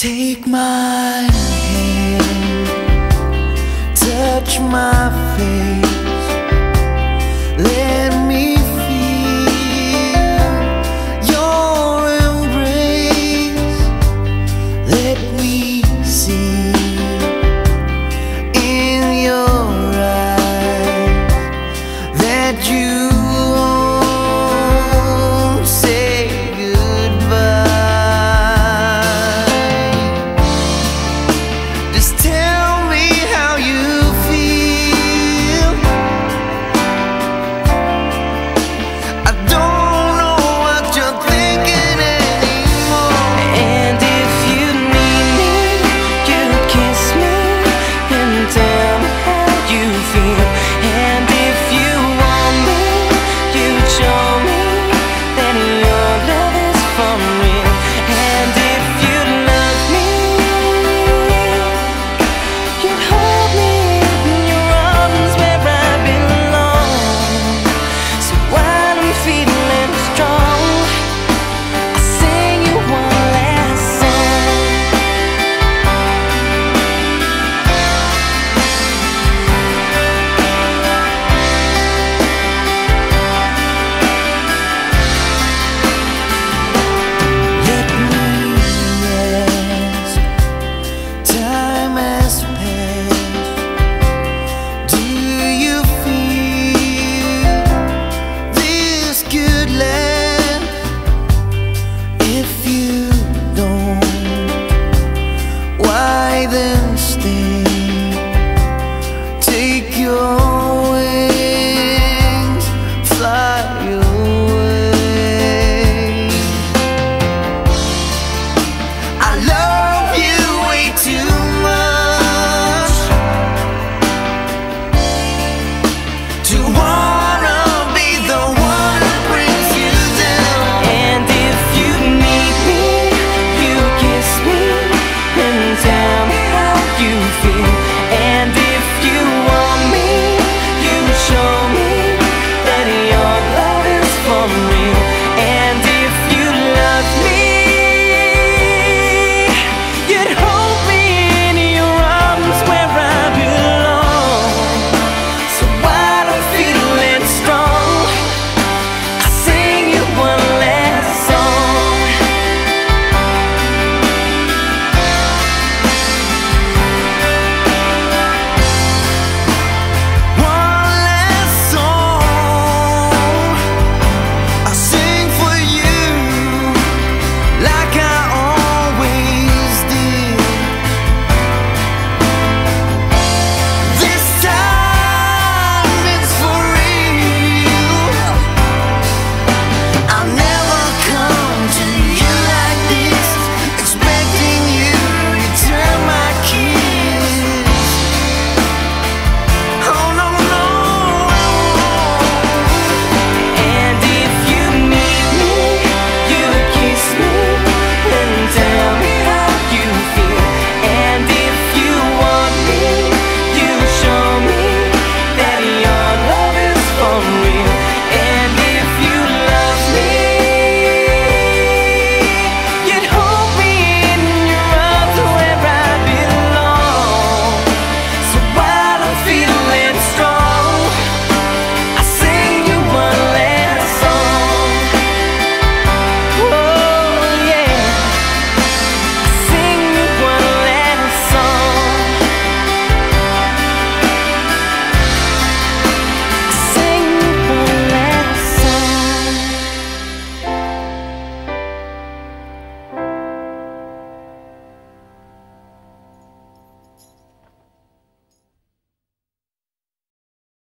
Take my hand, touch my face,